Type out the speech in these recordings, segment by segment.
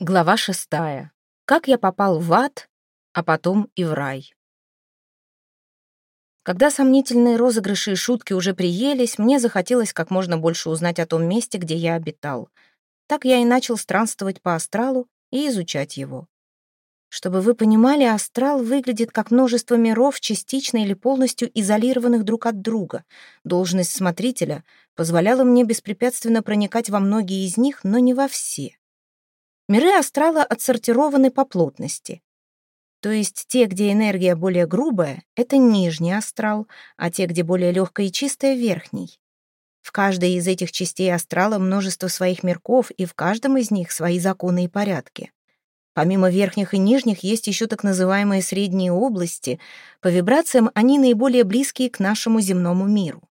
Глава шестая. Как я попал в ад, а потом и в рай. Когда сомнительные розыгрыши и шутки уже приелись, мне захотелось как можно больше узнать о том месте, где я обитал. Так я и начал странствовать по астралу и изучать его. Чтобы вы понимали, астрал выглядит как множество миров, частично или полностью изолированных друг от друга. Должность смотрителя позволяла мне беспрепятственно проникать во многие из них, но не во все. Миры астрала отсортированы по плотности. То есть те, где энергия более грубая, это нижний астрал, а те, где более легкая и чистая, верхний. В каждой из этих частей астрала множество своих мирков, и в каждом из них свои законы и порядки. Помимо верхних и нижних есть еще так называемые средние области. По вибрациям они наиболее близкие к нашему земному миру.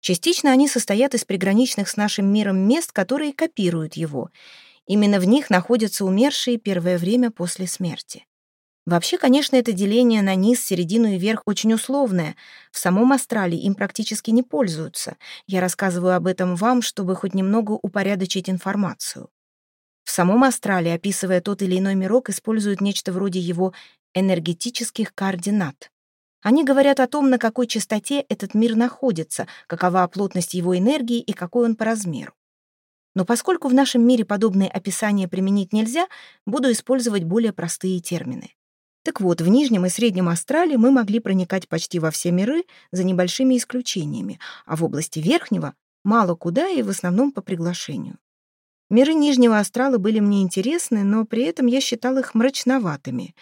Частично они состоят из приграничных с нашим миром мест, которые копируют его — Именно в них находятся умершие первое время после смерти. Вообще, конечно, это деление на низ, середину и верх очень условное. В самом астрале им практически не пользуются. Я рассказываю об этом вам, чтобы хоть немного упорядочить информацию. В самом астрале, описывая тот или иной мирок, используют нечто вроде его энергетических координат. Они говорят о том, на какой частоте этот мир находится, какова плотность его энергии и какой он по размеру. Но поскольку в нашем мире подобные описания применить нельзя, буду использовать более простые термины. Так вот, в нижнем и среднем астрале мы могли проникать почти во все миры, за небольшими исключениями, а в области верхнего — мало куда и в основном по приглашению. Миры нижнего астрала были мне интересны, но при этом я считал их мрачноватыми.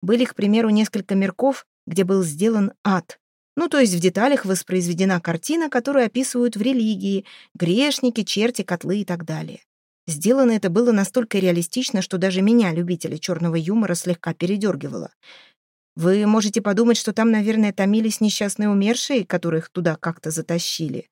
Были, к примеру, несколько мирков, где был сделан ад, ну, то есть в деталях воспроизведена картина, которую описывают в религии, грешники, черти, котлы и так далее. Сделано это было настолько реалистично, что даже меня, любителя черного юмора, слегка передергивало. Вы можете подумать, что там, наверное, томились несчастные умершие, которых туда как-то затащили.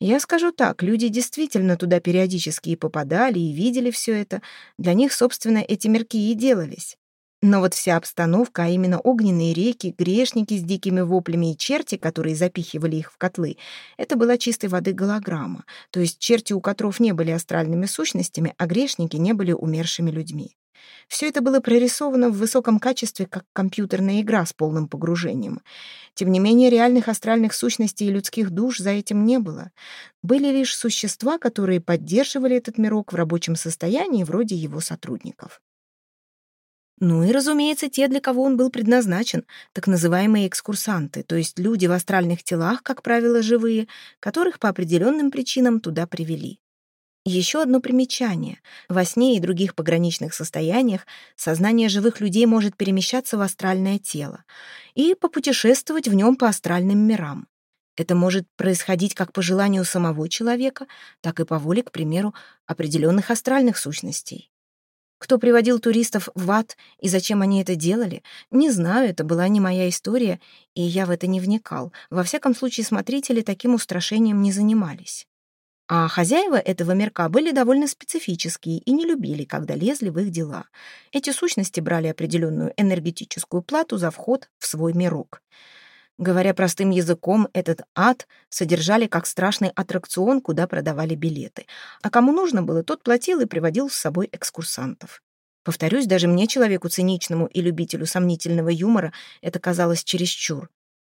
Я скажу так, люди действительно туда периодически и попадали, и видели все это. Для них, собственно, эти мерки и делались. Но вот вся обстановка, а именно огненные реки, грешники с дикими воплями и черти, которые запихивали их в котлы, это была чистой воды голограмма. То есть черти у котров не были астральными сущностями, а грешники не были умершими людьми. Все это было прорисовано в высоком качестве, как компьютерная игра с полным погружением. Тем не менее, реальных астральных сущностей и людских душ за этим не было. Были лишь существа, которые поддерживали этот мирок в рабочем состоянии, вроде его сотрудников. Ну и, разумеется, те, для кого он был предназначен, так называемые экскурсанты, то есть люди в астральных телах, как правило, живые, которых по определенным причинам туда привели. Еще одно примечание. Во сне и других пограничных состояниях сознание живых людей может перемещаться в астральное тело и попутешествовать в нем по астральным мирам. Это может происходить как по желанию самого человека, так и по воле, к примеру, определенных астральных сущностей. Кто приводил туристов в ад и зачем они это делали, не знаю, это была не моя история, и я в это не вникал. Во всяком случае, смотрители таким устрашением не занимались. А хозяева этого мирка были довольно специфические и не любили, когда лезли в их дела. Эти сущности брали определенную энергетическую плату за вход в свой мирок. Говоря простым языком, этот ад содержали как страшный аттракцион, куда продавали билеты. А кому нужно было, тот платил и приводил с собой экскурсантов. Повторюсь, даже мне, человеку циничному и любителю сомнительного юмора, это казалось чересчур.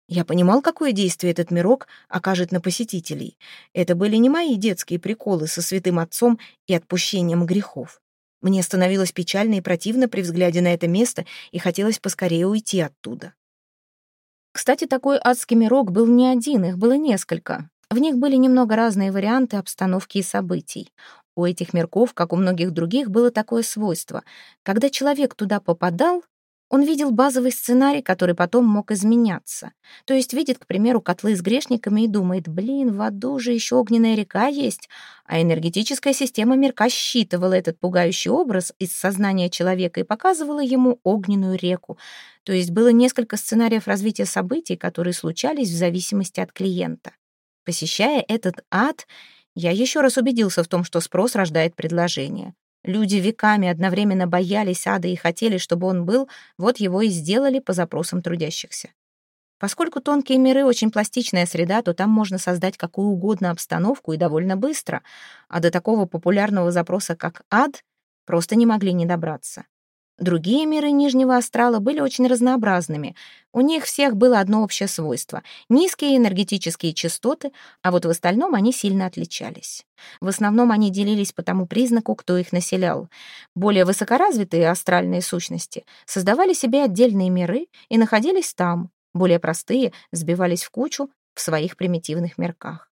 Я понимал, какое действие этот мирок окажет на посетителей. Это были не мои детские приколы со святым отцом и отпущением грехов. Мне становилось печально и противно при взгляде на это место, и хотелось поскорее уйти оттуда. Кстати, такой адский мирок был не один, их было несколько. В них были немного разные варианты обстановки и событий. У этих мирков, как у многих других, было такое свойство. Когда человек туда попадал, он видел базовый сценарий, который потом мог изменяться. То есть видит, к примеру, котлы с грешниками и думает, блин, в аду же еще огненная река есть. А энергетическая система мирка считывала этот пугающий образ из сознания человека и показывала ему огненную реку. То есть было несколько сценариев развития событий, которые случались в зависимости от клиента. Посещая этот ад, я еще раз убедился в том, что спрос рождает предложение. Люди веками одновременно боялись ада и хотели, чтобы он был, вот его и сделали по запросам трудящихся. Поскольку тонкие миры — очень пластичная среда, то там можно создать какую угодно обстановку и довольно быстро, а до такого популярного запроса, как ад, просто не могли не добраться. Другие миры Нижнего Астрала были очень разнообразными. У них всех было одно общее свойство — низкие энергетические частоты, а вот в остальном они сильно отличались. В основном они делились по тому признаку, кто их населял. Более высокоразвитые астральные сущности создавали себе отдельные миры и находились там, более простые сбивались в кучу в своих примитивных мирках.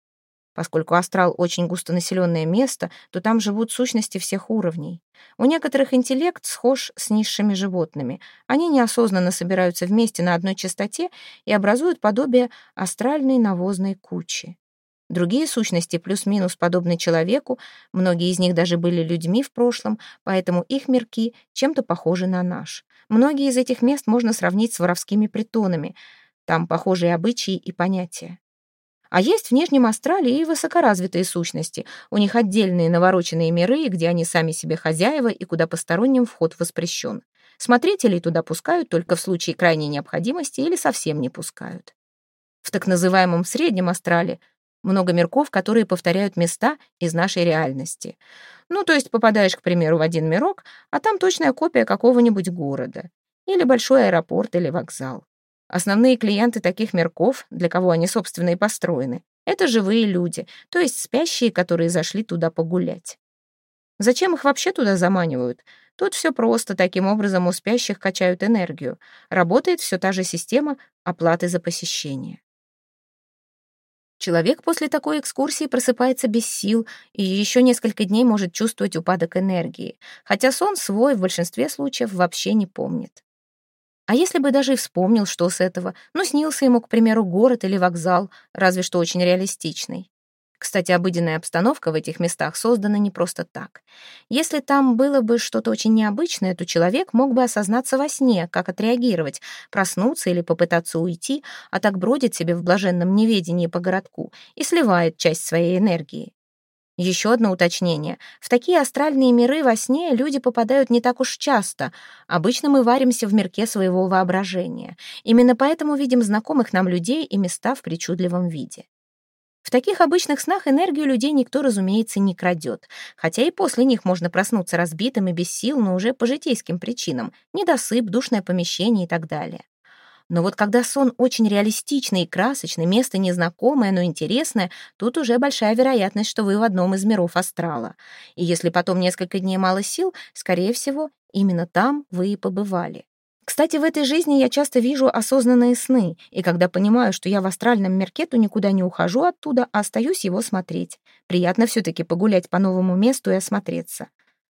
Поскольку астрал очень густонаселенное место, то там живут сущности всех уровней. У некоторых интеллект схож с низшими животными. Они неосознанно собираются вместе на одной частоте и образуют подобие астральной навозной кучи. Другие сущности плюс-минус подобны человеку, многие из них даже были людьми в прошлом, поэтому их мирки чем-то похожи на наш. Многие из этих мест можно сравнить с воровскими притонами. Там похожие обычаи и понятия. А есть в Нижнем Астрале и высокоразвитые сущности. У них отдельные навороченные миры, где они сами себе хозяева и куда посторонним вход воспрещен. Смотрителей туда пускают только в случае крайней необходимости или совсем не пускают. В так называемом Среднем Астрале много мирков, которые повторяют места из нашей реальности. Ну, то есть попадаешь, к примеру, в один мирок, а там точная копия какого-нибудь города. Или большой аэропорт или вокзал. Основные клиенты таких мирков, для кого они, собственно, и построены, это живые люди, то есть спящие, которые зашли туда погулять. Зачем их вообще туда заманивают? Тут все просто, таким образом у спящих качают энергию. Работает все та же система оплаты за посещение. Человек после такой экскурсии просыпается без сил и еще несколько дней может чувствовать упадок энергии, хотя сон свой в большинстве случаев вообще не помнит. А если бы даже и вспомнил, что с этого, ну, снился ему, к примеру, город или вокзал, разве что очень реалистичный. Кстати, обыденная обстановка в этих местах создана не просто так. Если там было бы что-то очень необычное, то человек мог бы осознаться во сне, как отреагировать, проснуться или попытаться уйти, а так бродит себе в блаженном неведении по городку и сливает часть своей энергии. Еще одно уточнение. В такие астральные миры во сне люди попадают не так уж часто. Обычно мы варимся в мирке своего воображения. Именно поэтому видим знакомых нам людей и места в причудливом виде. В таких обычных снах энергию людей никто, разумеется, не крадет, хотя и после них можно проснуться разбитым и без сил, но уже по житейским причинам, недосып, душное помещение и так далее. Но вот когда сон очень реалистичный и красочный, место незнакомое, но интересное, тут уже большая вероятность, что вы в одном из миров астрала. И если потом несколько дней мало сил, скорее всего, именно там вы и побывали. Кстати, в этой жизни я часто вижу осознанные сны, и когда понимаю, что я в астральном мирке, то никуда не ухожу оттуда, а остаюсь его смотреть. Приятно все-таки погулять по новому месту и осмотреться.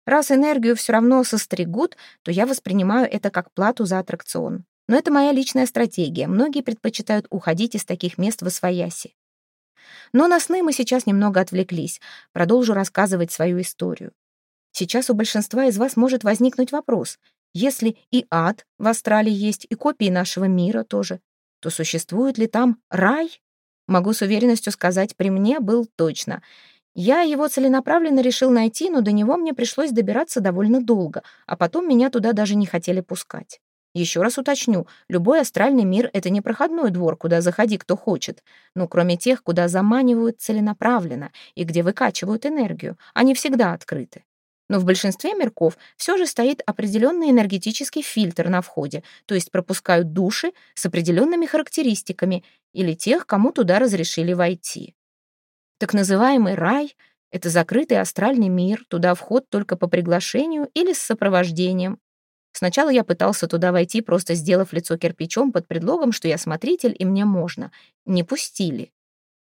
Раз энергию все равно состригут, то я воспринимаю это как плату за аттракцион. Но это моя личная стратегия. Многие предпочитают уходить из таких мест в освояси. Но на сны мы сейчас немного отвлеклись. Продолжу рассказывать свою историю. Сейчас у большинства из вас может возникнуть вопрос. Если и ад в Австралии есть, и копии нашего мира тоже, то существует ли там рай? Могу с уверенностью сказать, при мне был точно. Я его целенаправленно решил найти, но до него мне пришлось добираться довольно долго, а потом меня туда даже не хотели пускать. Еще раз уточню, любой астральный мир — это не проходной двор, куда заходи кто хочет, ну, кроме тех, куда заманивают целенаправленно и где выкачивают энергию. Они всегда открыты. Но в большинстве мирков все же стоит определенный энергетический фильтр на входе, то есть пропускают души с определенными характеристиками или тех, кому туда разрешили войти. Так называемый рай — это закрытый астральный мир, туда вход только по приглашению или с сопровождением, Сначала я пытался туда войти, просто сделав лицо кирпичом под предлогом, что я смотритель и мне можно. Не пустили.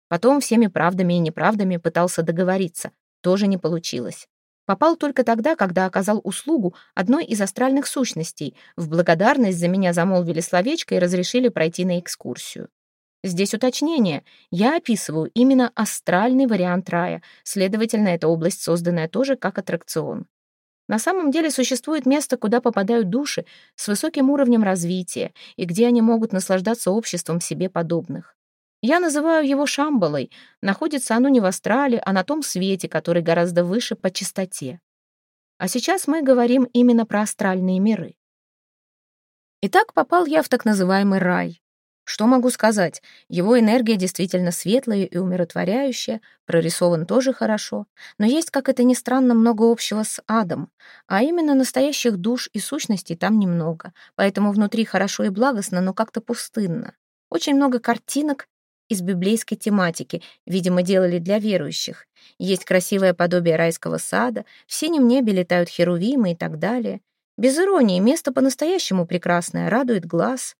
Потом всеми правдами и неправдами пытался договориться. Тоже не получилось. Попал только тогда, когда оказал услугу одной из астральных сущностей. В благодарность за меня замолвили словечко и разрешили пройти на экскурсию. Здесь уточнение. Я описываю именно астральный вариант рая, следовательно, эта область созданная тоже как аттракцион. На самом деле существует место, куда попадают души с высоким уровнем развития и где они могут наслаждаться обществом себе подобных. Я называю его Шамбалой. Находится оно не в Астрале, а на том свете, который гораздо выше по частоте. А сейчас мы говорим именно про астральные миры. Итак, попал я в так называемый рай. Что могу сказать? Его энергия действительно светлая и умиротворяющая, прорисован тоже хорошо, но есть, как это ни странно, много общего с адом, а именно настоящих душ и сущностей там немного, поэтому внутри хорошо и благостно, но как-то пустынно. Очень много картинок из библейской тематики, видимо, делали для верующих. Есть красивое подобие райского сада, в синем небе летают херувимы и так далее. Без иронии, место по-настоящему прекрасное, радует глаз.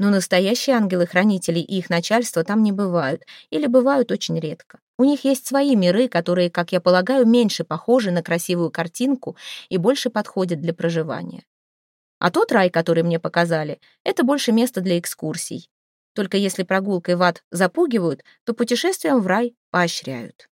Но настоящие ангелы-хранители и их начальство там не бывают, или бывают очень редко. У них есть свои миры, которые, как я полагаю, меньше похожи на красивую картинку и больше подходят для проживания. А тот рай, который мне показали, это больше место для экскурсий. Только если прогулкой в ад запугивают, то путешествием в рай поощряют.